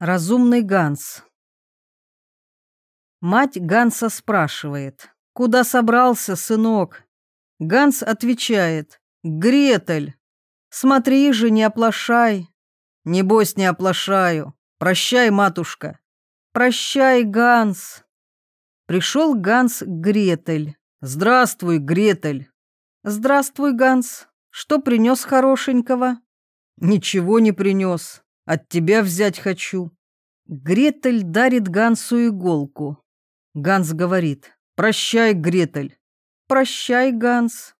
Разумный Ганс. Мать Ганса спрашивает, «Куда собрался, сынок?» Ганс отвечает, «Гретель, смотри же, не оплошай». «Небось, не оплошаю. Прощай, матушка». «Прощай, Ганс». Пришел Ганс к Гретель. «Здравствуй, Гретель». «Здравствуй, Ганс. Что принес хорошенького?» «Ничего не принес. От тебя взять хочу». Гретель дарит Гансу иголку. Ганс говорит, «Прощай, Гретель». «Прощай, Ганс».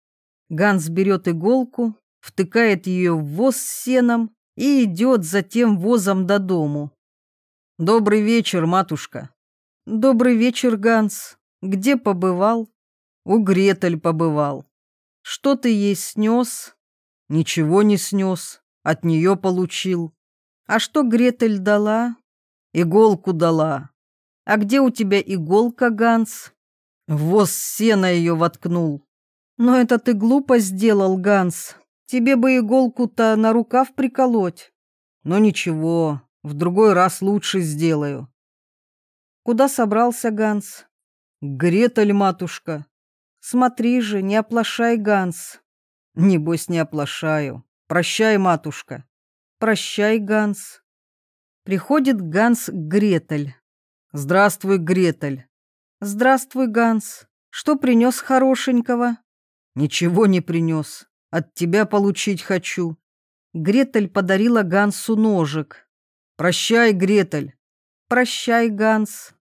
Ганс берет иголку, втыкает ее в воз с сеном и идет за тем возом до дому. «Добрый вечер, матушка». «Добрый вечер, Ганс. Где побывал?» «У Гретель побывал». «Что ты ей снес?» «Ничего не снес. От нее получил». А что Гретель дала? Иголку дала. А где у тебя иголка, Ганс? Воз сена ее воткнул. Но это ты глупо сделал, Ганс. Тебе бы иголку-то на рукав приколоть. Но ничего, в другой раз лучше сделаю. Куда собрался Ганс? Гретель, матушка. Смотри же, не оплошай, Ганс. Небось, не оплошаю. Прощай, матушка. «Прощай, Ганс». Приходит Ганс Гретель. «Здравствуй, Гретель». «Здравствуй, Ганс. Что принес хорошенького?» «Ничего не принес. От тебя получить хочу». Гретель подарила Гансу ножик. «Прощай, Гретель». «Прощай, Ганс».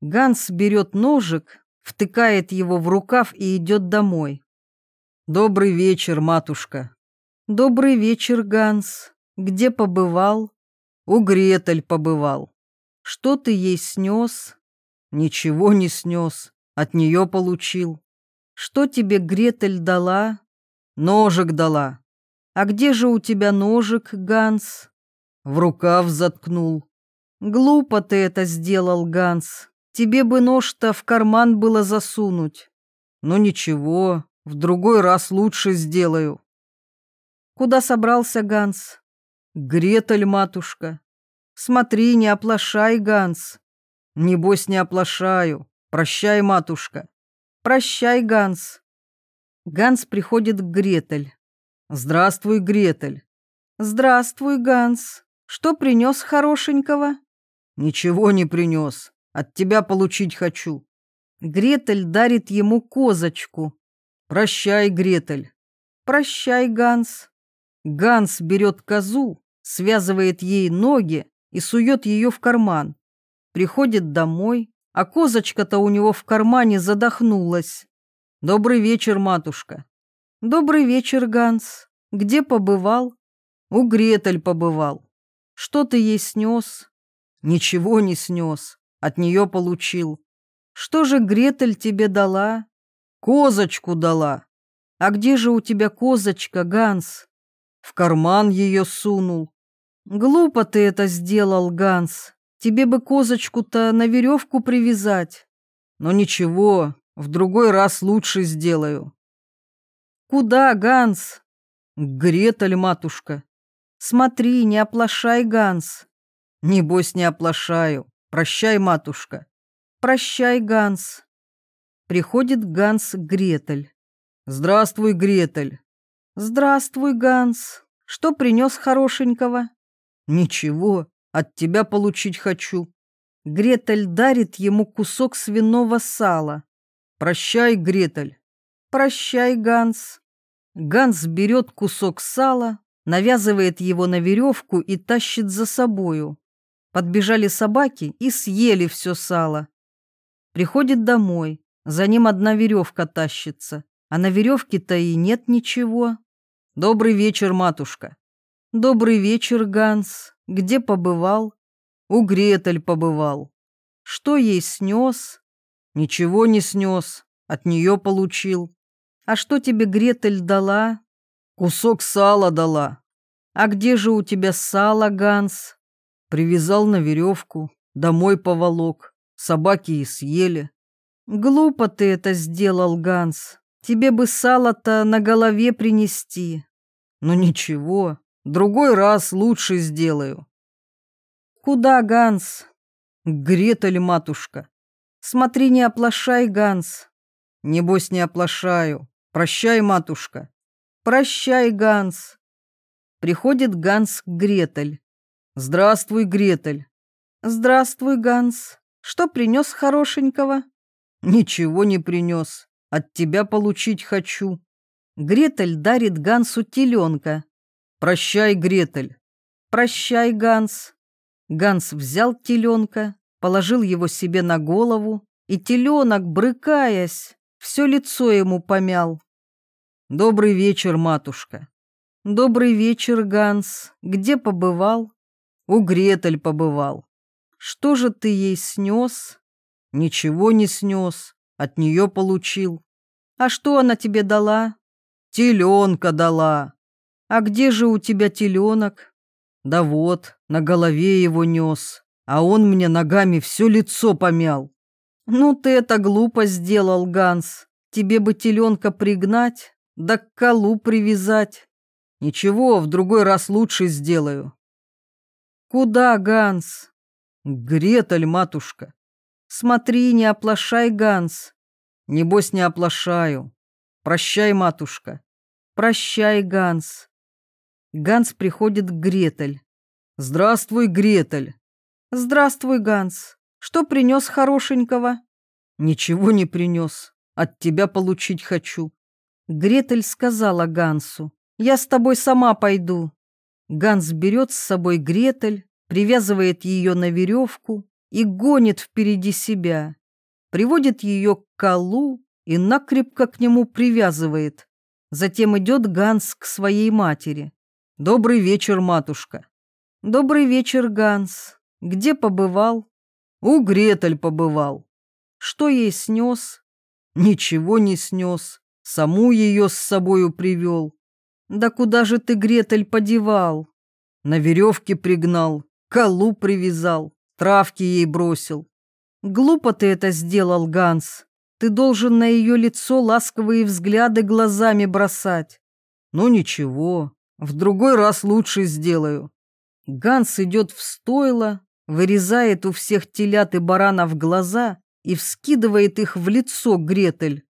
Ганс берет ножик, втыкает его в рукав и идет домой. «Добрый вечер, матушка». «Добрый вечер, Ганс». Где побывал? У Гретель побывал. Что ты ей снес? Ничего не снес. От нее получил. Что тебе Гретель дала? Ножик дала. А где же у тебя ножик, Ганс? В рукав заткнул. Глупо ты это сделал, Ганс. Тебе бы нож-то в карман было засунуть. Ну ничего, в другой раз лучше сделаю. Куда собрался Ганс? Гретель, матушка. Смотри, не оплошай, Ганс. Небось, не оплошаю. Прощай, матушка. Прощай, Ганс. Ганс приходит к Гретель. Здравствуй, Гретель. Здравствуй, Ганс. Что принес хорошенького? Ничего не принес. От тебя получить хочу. Гретель дарит ему козочку. Прощай, Гретель. Прощай, Ганс. Ганс берет козу, связывает ей ноги и сует ее в карман. Приходит домой, а козочка-то у него в кармане задохнулась. «Добрый вечер, матушка». «Добрый вечер, Ганс. Где побывал?» «У Гретель побывал». «Что ты ей снес?» «Ничего не снес. От нее получил». «Что же Гретель тебе дала?» «Козочку дала». «А где же у тебя козочка, Ганс?» «В карман ее сунул». Глупо ты это сделал, Ганс. Тебе бы козочку-то на веревку привязать. Но ничего, в другой раз лучше сделаю. Куда, Ганс? Гретель, матушка. Смотри, не оплошай, Ганс. Небось, не оплошаю. Прощай, матушка. Прощай, Ганс. Приходит Ганс Гретель. Здравствуй, Гретель. Здравствуй, Ганс. Что принес хорошенького? Ничего, от тебя получить хочу. Гретель дарит ему кусок свиного сала. Прощай, Гретель. Прощай, Ганс. Ганс берет кусок сала, навязывает его на веревку и тащит за собою. Подбежали собаки и съели все сало. Приходит домой, за ним одна веревка тащится, а на веревке-то и нет ничего. Добрый вечер, матушка. «Добрый вечер, Ганс. Где побывал?» «У Гретель побывал». «Что ей снес?» «Ничего не снес. От нее получил». «А что тебе Гретель дала?» «Кусок сала дала». «А где же у тебя сало, Ганс?» Привязал на веревку, домой поволок. Собаки и съели. «Глупо ты это сделал, Ганс. Тебе бы сало-то на голове принести». «Ну ничего, Другой раз лучше сделаю. Куда, Ганс? Гретель, матушка. Смотри, не оплошай, Ганс. Небось, не оплошаю. Прощай, матушка. Прощай, Ганс. Приходит Ганс к Гретель. Здравствуй, Гретель. Здравствуй, Ганс. Что принес хорошенького? Ничего не принес. От тебя получить хочу. Гретель дарит Гансу теленка. Прощай, Гретель. Прощай, Ганс. Ганс взял теленка, положил его себе на голову, и теленок, брыкаясь, все лицо ему помял. Добрый вечер, матушка. Добрый вечер, Ганс. Где побывал? У Гретель побывал. Что же ты ей снес? Ничего не снес, от нее получил. А что она тебе дала? Теленка дала. А где же у тебя теленок? Да вот, на голове его нес, а он мне ногами все лицо помял. Ну ты это глупо сделал, Ганс. Тебе бы теленка пригнать, да к колу привязать. Ничего, в другой раз лучше сделаю. Куда, Ганс? Гретель, матушка. Смотри, не оплошай, Ганс. Небось, не оплошаю. Прощай, матушка. Прощай, Ганс. Ганс приходит к Гретель. Здравствуй, Гретель. Здравствуй, Ганс. Что принес хорошенького? Ничего не принес. От тебя получить хочу. Гретель сказала Гансу. Я с тобой сама пойду. Ганс берет с собой Гретель, привязывает ее на веревку и гонит впереди себя. Приводит ее к колу и накрепко к нему привязывает. Затем идет Ганс к своей матери. «Добрый вечер, матушка». «Добрый вечер, Ганс. Где побывал?» «У Гретель побывал». «Что ей снес?» «Ничего не снес. Саму ее с собою привел». «Да куда же ты Гретель подевал?» «На веревке пригнал, колу привязал, травки ей бросил». «Глупо ты это сделал, Ганс. Ты должен на ее лицо ласковые взгляды глазами бросать. Ну ничего, в другой раз лучше сделаю. Ганс идет в стойло, вырезает у всех телят и баранов глаза и вскидывает их в лицо Гретель.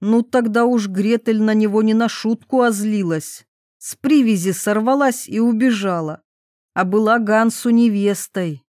Ну тогда уж Гретель на него не на шутку озлилась. С привязи сорвалась и убежала. А была Гансу невестой.